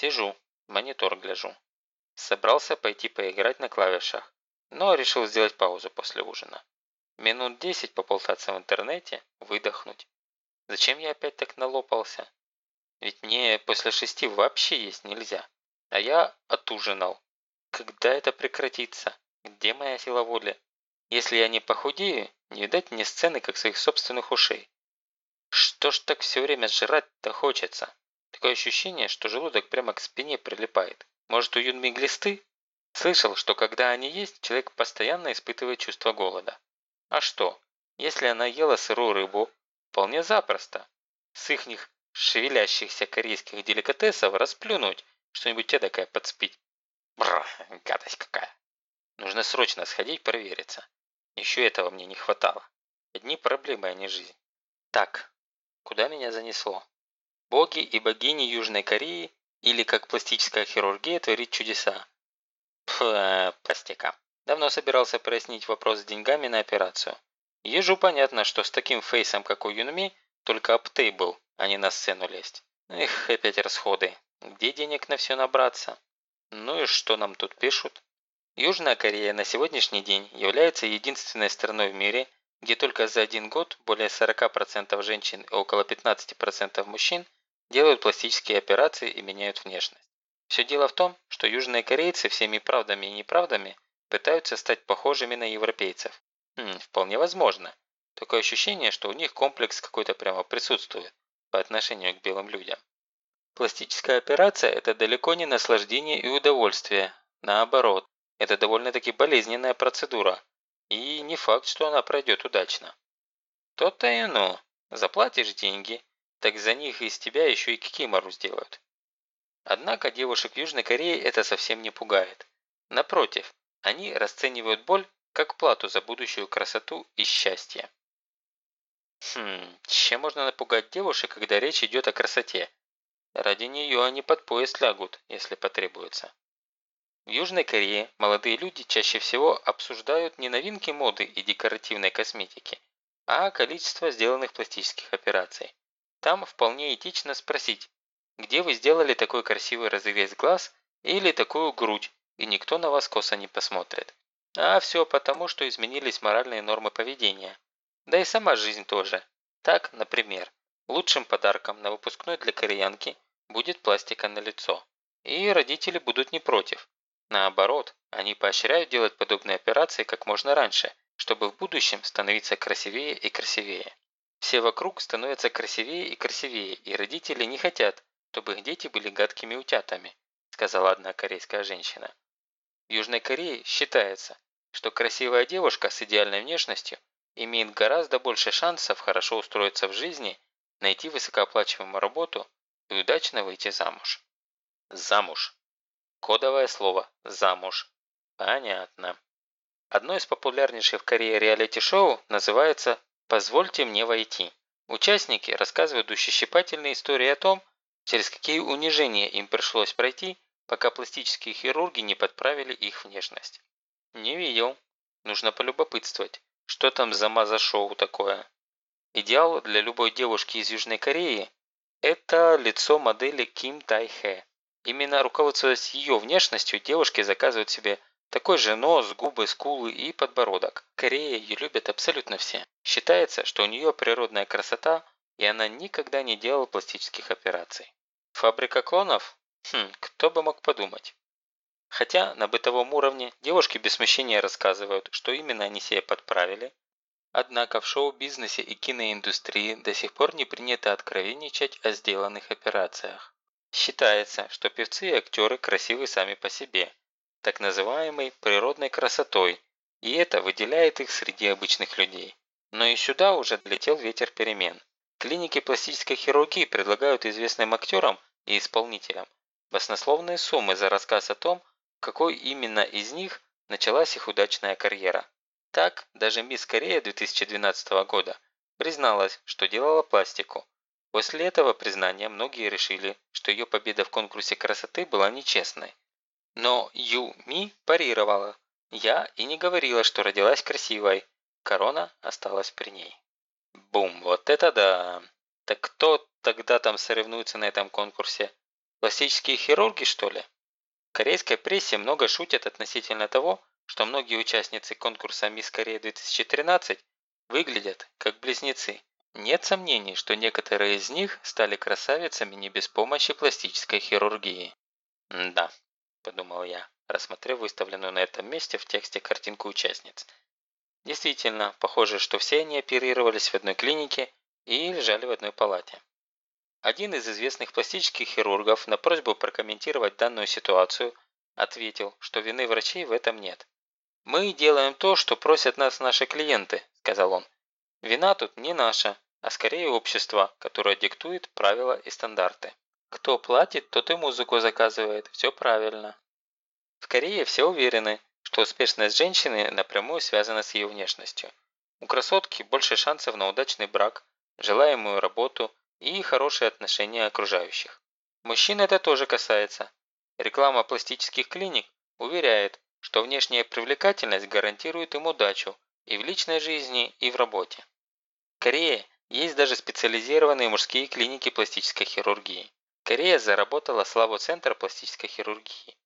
Сижу, монитор гляжу. Собрался пойти поиграть на клавишах, но решил сделать паузу после ужина. Минут десять поболтаться в интернете, выдохнуть. Зачем я опять так налопался? Ведь мне после шести вообще есть нельзя. А я отужинал. Когда это прекратится? Где моя сила воли? Если я не похудею, не видать мне сцены, как своих собственных ушей. Что ж так все время жрать-то хочется? Такое ощущение, что желудок прямо к спине прилипает. Может, у Юнми глисты? Слышал, что когда они есть, человек постоянно испытывает чувство голода. А что, если она ела сырую рыбу? Вполне запросто. С ихних шевелящихся корейских деликатесов расплюнуть, что-нибудь эдакое подспить. Бррр, гадость какая. Нужно срочно сходить провериться. Еще этого мне не хватало. Одни проблемы, а не жизнь. Так, куда меня занесло? Боги и богини Южной Кореи или как пластическая хирургия творит чудеса. Пф, пластика. Давно собирался прояснить вопрос с деньгами на операцию. Ежу понятно, что с таким фейсом, как у Юнми, только аптей был, а не на сцену лезть. Эх, опять расходы. Где денег на все набраться? Ну и что нам тут пишут? Южная Корея на сегодняшний день является единственной страной в мире, где только за один год более 40% женщин и около 15% мужчин делают пластические операции и меняют внешность. Все дело в том, что южные корейцы всеми правдами и неправдами пытаются стать похожими на европейцев. Хм, вполне возможно. Такое ощущение, что у них комплекс какой-то прямо присутствует по отношению к белым людям. Пластическая операция – это далеко не наслаждение и удовольствие. Наоборот, это довольно-таки болезненная процедура, и не факт, что она пройдет удачно. То-то и ну, заплатишь деньги, так за них из тебя еще и кикимору сделают. Однако девушек Южной Кореи это совсем не пугает. Напротив, они расценивают боль как плату за будущую красоту и счастье. Хм, чем можно напугать девушек, когда речь идет о красоте? Ради нее они под поезд лягут, если потребуется. В Южной Корее молодые люди чаще всего обсуждают не новинки моды и декоративной косметики, а количество сделанных пластических операций. Там вполне этично спросить, где вы сделали такой красивый разрез глаз или такую грудь, и никто на вас косо не посмотрит. А все потому, что изменились моральные нормы поведения. Да и сама жизнь тоже. Так, например, лучшим подарком на выпускной для кореянки будет пластика на лицо. И родители будут не против. Наоборот, они поощряют делать подобные операции как можно раньше, чтобы в будущем становиться красивее и красивее. Все вокруг становятся красивее и красивее, и родители не хотят, чтобы их дети были гадкими утятами, сказала одна корейская женщина. В Южной Корее считается, что красивая девушка с идеальной внешностью имеет гораздо больше шансов хорошо устроиться в жизни, найти высокооплачиваемую работу и удачно выйти замуж. Замуж. Кодовое слово «замуж». Понятно. Одно из популярнейших в Корее реалити-шоу называется «Позвольте мне войти». Участники рассказывают душещипательные истории о том, через какие унижения им пришлось пройти, пока пластические хирурги не подправили их внешность. Не видел. Нужно полюбопытствовать, что там за маза-шоу такое. Идеал для любой девушки из Южной Кореи – это лицо модели Ким Тай Хэ. Именно руководствуясь ее внешностью, девушки заказывают себе такой же нос, губы, скулы и подбородок. Корея ее любят абсолютно все. Считается, что у нее природная красота, и она никогда не делала пластических операций. Фабрика клонов? Хм, кто бы мог подумать. Хотя на бытовом уровне девушки без смущения рассказывают, что именно они себе подправили. Однако в шоу-бизнесе и киноиндустрии до сих пор не принято откровенничать о сделанных операциях. Считается, что певцы и актеры красивы сами по себе, так называемой природной красотой, и это выделяет их среди обычных людей. Но и сюда уже долетел ветер перемен. Клиники пластической хирургии предлагают известным актерам и исполнителям баснословные суммы за рассказ о том, какой именно из них началась их удачная карьера. Так, даже мисс Корея 2012 года призналась, что делала пластику, После этого признания многие решили, что ее победа в конкурсе красоты была нечестной. Но Ю Ми парировала. Я и не говорила, что родилась красивой. Корона осталась при ней. Бум, вот это да! Так кто тогда там соревнуется на этом конкурсе? Пластические хирурги, что ли? В корейской прессе много шутят относительно того, что многие участницы конкурса «Мисс Корея 2013» выглядят как близнецы. Нет сомнений, что некоторые из них стали красавицами не без помощи пластической хирургии. «Да», – подумал я, рассмотрев выставленную на этом месте в тексте картинку участниц. Действительно, похоже, что все они оперировались в одной клинике и лежали в одной палате. Один из известных пластических хирургов на просьбу прокомментировать данную ситуацию ответил, что вины врачей в этом нет. «Мы делаем то, что просят нас наши клиенты», – сказал он. «Вина тут не наша, а скорее общество, которое диктует правила и стандарты. Кто платит, тот и музыку заказывает, все правильно». В Корее все уверены, что успешность женщины напрямую связана с ее внешностью. У красотки больше шансов на удачный брак, желаемую работу и хорошие отношения окружающих. Мужчин это тоже касается. Реклама пластических клиник уверяет, что внешняя привлекательность гарантирует им удачу и в личной жизни, и в работе. В Корее есть даже специализированные мужские клиники пластической хирургии. Корея заработала славу Центра пластической хирургии.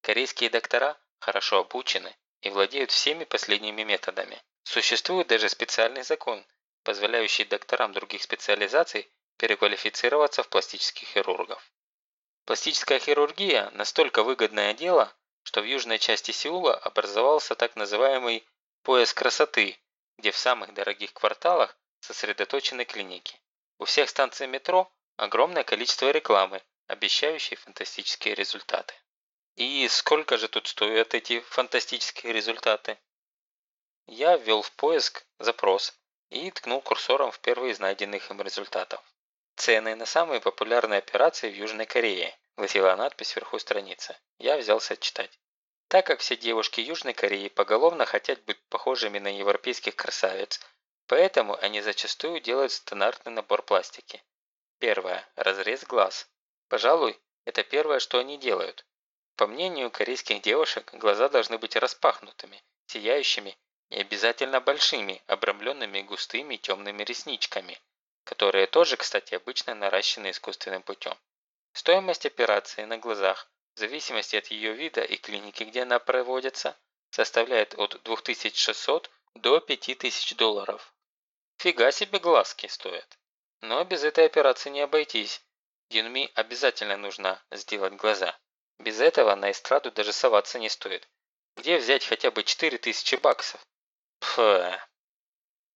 Корейские доктора хорошо обучены и владеют всеми последними методами. Существует даже специальный закон, позволяющий докторам других специализаций переквалифицироваться в пластических хирургов. Пластическая хирургия – настолько выгодное дело, что в южной части Сеула образовался так называемый «пояс красоты», где в самых дорогих кварталах сосредоточены клиники. У всех станций метро огромное количество рекламы, обещающей фантастические результаты. И сколько же тут стоят эти фантастические результаты? Я ввел в поиск запрос и ткнул курсором в первый из найденных им результатов. Цены на самые популярные операции в Южной Корее, гласила надпись вверху страницы. Я взялся читать. Так как все девушки Южной Кореи поголовно хотят быть похожими на европейских красавиц, поэтому они зачастую делают стандартный набор пластики. Первое. Разрез глаз. Пожалуй, это первое, что они делают. По мнению корейских девушек, глаза должны быть распахнутыми, сияющими и обязательно большими, обрамленными густыми темными ресничками, которые тоже, кстати, обычно наращены искусственным путем. Стоимость операции на глазах, в зависимости от ее вида и клиники, где она проводится, составляет от 2600 до 5000 долларов. Фига себе глазки стоят. Но без этой операции не обойтись. Юнми обязательно нужно сделать глаза. Без этого на эстраду даже соваться не стоит. Где взять хотя бы 4000 баксов? Пф.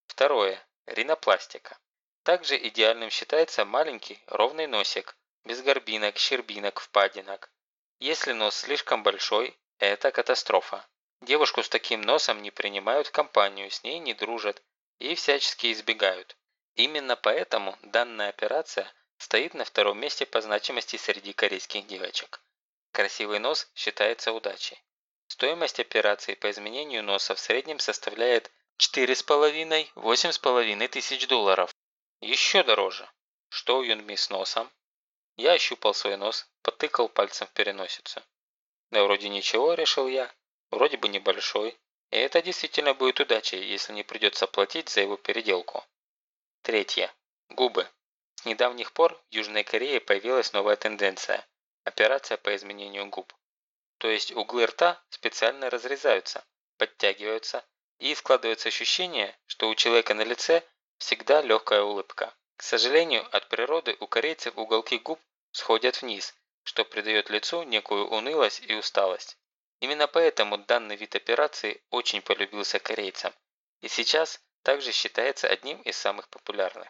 Второе. Ринопластика. Также идеальным считается маленький ровный носик, без горбинок, щербинок, впадинок. Если нос слишком большой, это катастрофа. Девушку с таким носом не принимают в компанию, с ней не дружат и всячески избегают. Именно поэтому данная операция стоит на втором месте по значимости среди корейских девочек. Красивый нос считается удачей. Стоимость операции по изменению носа в среднем составляет 4,5-8,5 тысяч долларов. Еще дороже. Что у Юнми с носом? Я ощупал свой нос, потыкал пальцем в переносицу. Да вроде ничего, решил я. Вроде бы небольшой. И это действительно будет удачей, если не придется платить за его переделку. Третье. Губы. С недавних пор в Южной Корее появилась новая тенденция – Операция по изменению губ. То есть углы рта специально разрезаются, подтягиваются и складывается ощущение, что у человека на лице всегда легкая улыбка. К сожалению, от природы у корейцев уголки губ сходят вниз, что придает лицу некую унылость и усталость. Именно поэтому данный вид операции очень полюбился корейцам и сейчас также считается одним из самых популярных.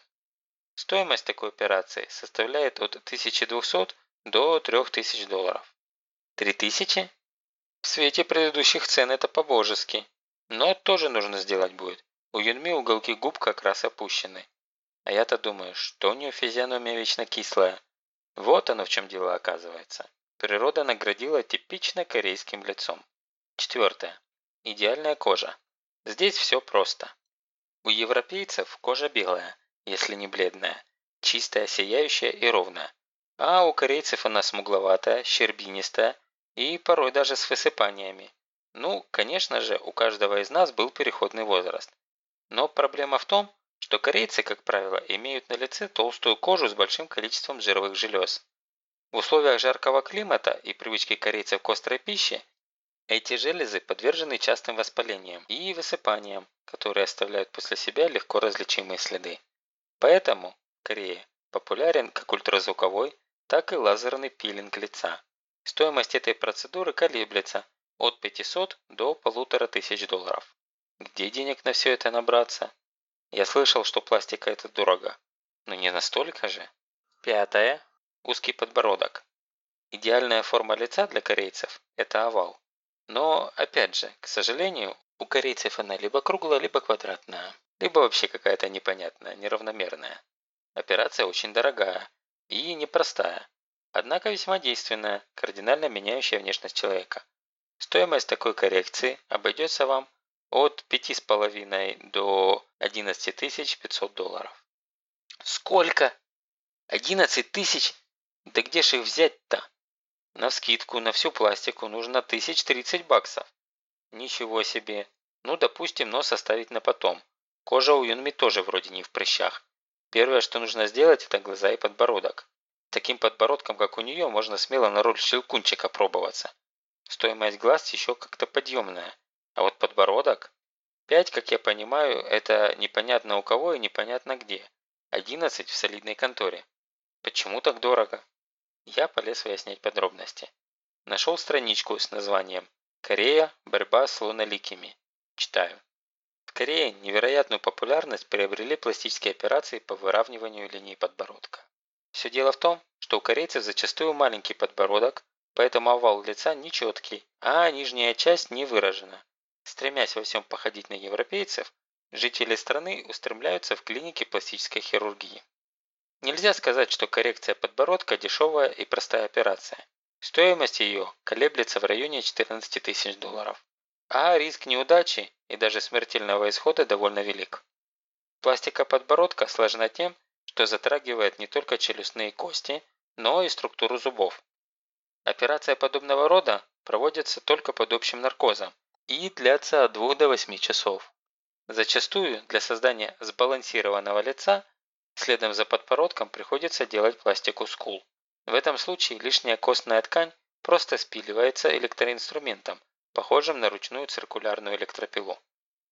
Стоимость такой операции составляет от 1200 до 3000 долларов. 3000? В свете предыдущих цен это по-божески. Но тоже нужно сделать будет. У Юнми уголки губ как раз опущены. А я-то думаю, что у нее физиономия вечно кислая. Вот оно в чем дело оказывается. Природа наградила типично корейским лицом. Четвертое. Идеальная кожа. Здесь все просто. У европейцев кожа белая, если не бледная, чистая, сияющая и ровная. А у корейцев она смугловатая, щербинистая и порой даже с высыпаниями. Ну, конечно же, у каждого из нас был переходный возраст. Но проблема в том, что корейцы, как правило, имеют на лице толстую кожу с большим количеством жировых желез. В условиях жаркого климата и привычки корейцев к острой пище эти железы подвержены частым воспалениям и высыпаниям, которые оставляют после себя легко различимые следы. Поэтому Корея популярен как ультразвуковой, так и лазерный пилинг лица. Стоимость этой процедуры колеблется от 500 до 1500 долларов. Где денег на все это набраться? Я слышал, что пластика это дорого. Но не настолько же. Пятое. Узкий подбородок. Идеальная форма лица для корейцев – это овал. Но, опять же, к сожалению, у корейцев она либо круглая, либо квадратная, либо вообще какая-то непонятная, неравномерная. Операция очень дорогая и непростая, однако весьма действенная, кардинально меняющая внешность человека. Стоимость такой коррекции обойдется вам от 5,5 до 11 500 долларов. Сколько? 11 тысяч? Да где же их взять-то? На скидку на всю пластику нужно 1030 баксов. Ничего себе. Ну, допустим, нос оставить на потом. Кожа у Юнми тоже вроде не в прыщах. Первое, что нужно сделать, это глаза и подбородок. Таким подбородком, как у нее, можно смело на роль щелкунчика пробоваться. Стоимость глаз еще как-то подъемная. А вот подбородок? Пять, как я понимаю, это непонятно у кого и непонятно где. Одиннадцать в солидной конторе. Почему так дорого? Я полез выяснять подробности. Нашел страничку с названием «Корея. Борьба с луноликими». Читаю. Корее невероятную популярность приобрели пластические операции по выравниванию линии подбородка. Все дело в том, что у корейцев зачастую маленький подбородок, поэтому овал лица нечеткий, а нижняя часть не выражена. Стремясь во всем походить на европейцев, жители страны устремляются в клиники пластической хирургии. Нельзя сказать, что коррекция подбородка – дешевая и простая операция. Стоимость ее колеблется в районе 14 тысяч долларов. А риск неудачи и даже смертельного исхода довольно велик. Пластика подбородка сложна тем, что затрагивает не только челюстные кости, но и структуру зубов. Операция подобного рода проводится только под общим наркозом и длятся от 2 до 8 часов. Зачастую для создания сбалансированного лица Следом за подбородком приходится делать пластику скул. В этом случае лишняя костная ткань просто спиливается электроинструментом, похожим на ручную циркулярную электропилу.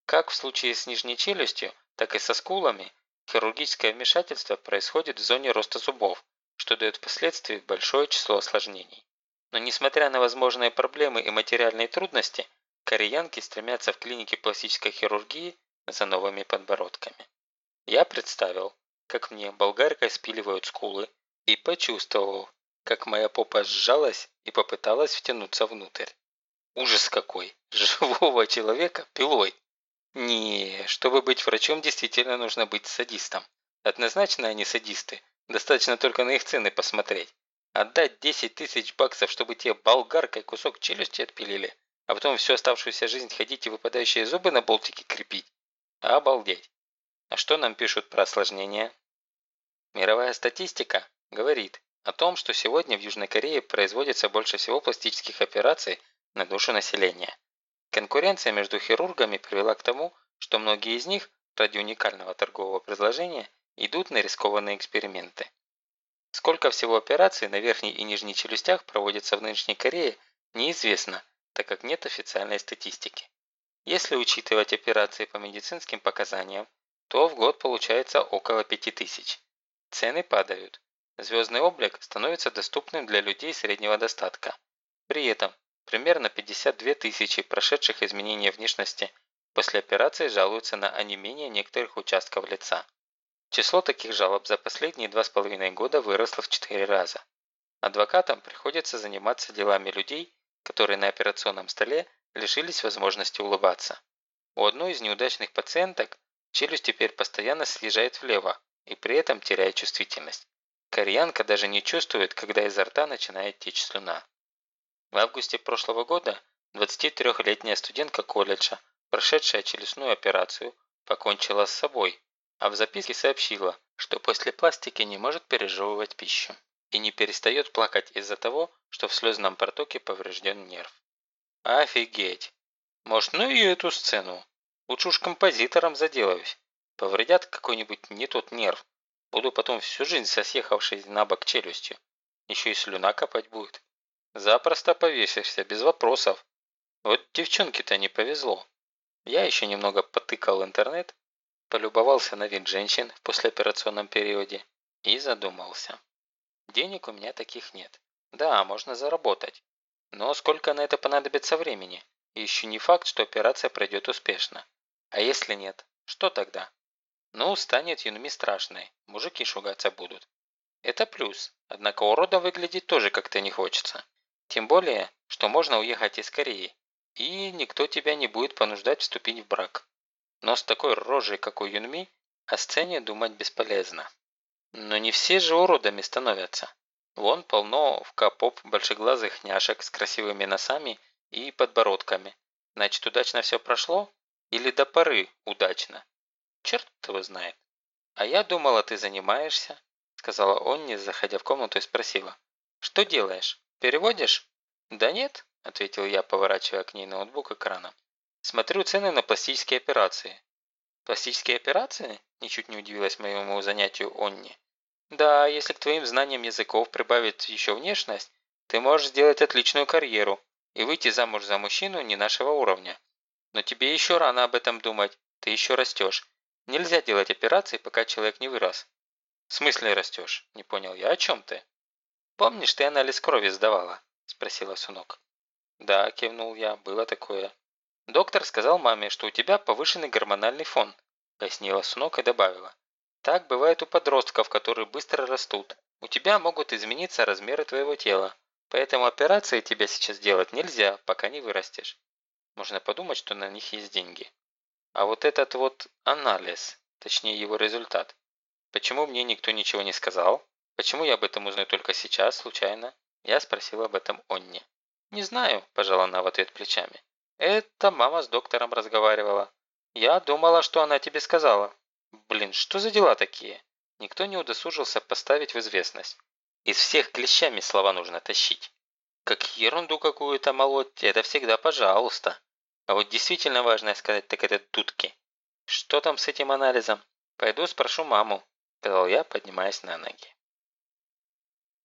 Как в случае с нижней челюстью, так и со скулами, хирургическое вмешательство происходит в зоне роста зубов, что дает впоследствии большое число осложнений. Но несмотря на возможные проблемы и материальные трудности, кореянки стремятся в клинике пластической хирургии за новыми подбородками. Я представил, как мне болгаркой спиливают скулы, и почувствовал, как моя попа сжалась и попыталась втянуться внутрь. Ужас какой! Живого человека пилой! Не, чтобы быть врачом, действительно нужно быть садистом. Однозначно они садисты, достаточно только на их цены посмотреть. Отдать 10 тысяч баксов, чтобы те болгаркой кусок челюсти отпилили, а потом всю оставшуюся жизнь ходить и выпадающие зубы на болтике крепить. Обалдеть. А что нам пишут про осложнения? Мировая статистика говорит о том, что сегодня в Южной Корее производится больше всего пластических операций на душу населения. Конкуренция между хирургами привела к тому, что многие из них ради уникального торгового предложения идут на рискованные эксперименты. Сколько всего операций на верхней и нижней челюстях проводится в нынешней Корее, неизвестно, так как нет официальной статистики. Если учитывать операции по медицинским показаниям, то в год получается около 5000. Цены падают. Звездный облик становится доступным для людей среднего достатка. При этом примерно 52 тысячи прошедших изменения внешности после операции жалуются на онемение некоторых участков лица. Число таких жалоб за последние два с половиной года выросло в 4 раза. Адвокатам приходится заниматься делами людей, которые на операционном столе лишились возможности улыбаться. У одной из неудачных пациенток Челюсть теперь постоянно съезжает влево и при этом теряет чувствительность. Кореянка даже не чувствует, когда изо рта начинает течь слюна. В августе прошлого года 23-летняя студентка колледжа, прошедшая челюстную операцию, покончила с собой, а в записке сообщила, что после пластики не может пережевывать пищу и не перестает плакать из-за того, что в слезном протоке поврежден нерв. Офигеть! Может, ну и эту сцену? Лучше уж композитором заделаюсь. Повредят какой-нибудь не тот нерв. Буду потом всю жизнь сосъехавшей на бок челюстью. Еще и слюна копать будет. Запросто повесишься, без вопросов. Вот девчонке-то не повезло. Я еще немного потыкал интернет, полюбовался на вид женщин в послеоперационном периоде и задумался. Денег у меня таких нет. Да, можно заработать. Но сколько на это понадобится времени? Еще не факт, что операция пройдет успешно. А если нет, что тогда? Ну, станет Юнми страшной, мужики шугаться будут. Это плюс, однако урода выглядеть тоже как-то не хочется. Тем более, что можно уехать из Кореи, и никто тебя не будет понуждать вступить в брак. Но с такой рожей, как у Юнми, о сцене думать бесполезно. Но не все же уродами становятся. Вон полно в капоп большеглазых няшек с красивыми носами и подбородками. Значит, удачно все прошло? Или до поры удачно? Черт его знает. А я думала, ты занимаешься, сказала Онни, заходя в комнату и спросила. Что делаешь? Переводишь? Да нет, ответил я, поворачивая к ней ноутбук экраном. Смотрю цены на пластические операции. Пластические операции? Ничуть не удивилась моему занятию Онни. Да, если к твоим знаниям языков прибавить еще внешность, ты можешь сделать отличную карьеру и выйти замуж за мужчину не нашего уровня. Но тебе еще рано об этом думать, ты еще растешь. Нельзя делать операции, пока человек не вырос. В смысле растешь? Не понял я, о чем ты? Помнишь, ты анализ крови сдавала? Спросила Сунок. Да, кивнул я, было такое. «Доктор сказал маме, что у тебя повышенный гормональный фон», пояснила Сунок и добавила. «Так бывает у подростков, которые быстро растут. У тебя могут измениться размеры твоего тела, поэтому операции тебе сейчас делать нельзя, пока не вырастешь. Можно подумать, что на них есть деньги. А вот этот вот анализ, точнее его результат, почему мне никто ничего не сказал? Почему я об этом узнаю только сейчас, случайно?» Я спросил об этом Онне. «Не знаю», – пожала она в ответ плечами. Это мама с доктором разговаривала. Я думала, что она тебе сказала. Блин, что за дела такие? Никто не удосужился поставить в известность. Из всех клещами слова нужно тащить. Как ерунду какую-то молоть, это всегда пожалуйста. А вот действительно важное сказать, так это тутки. Что там с этим анализом? Пойду спрошу маму, сказал я, поднимаясь на ноги.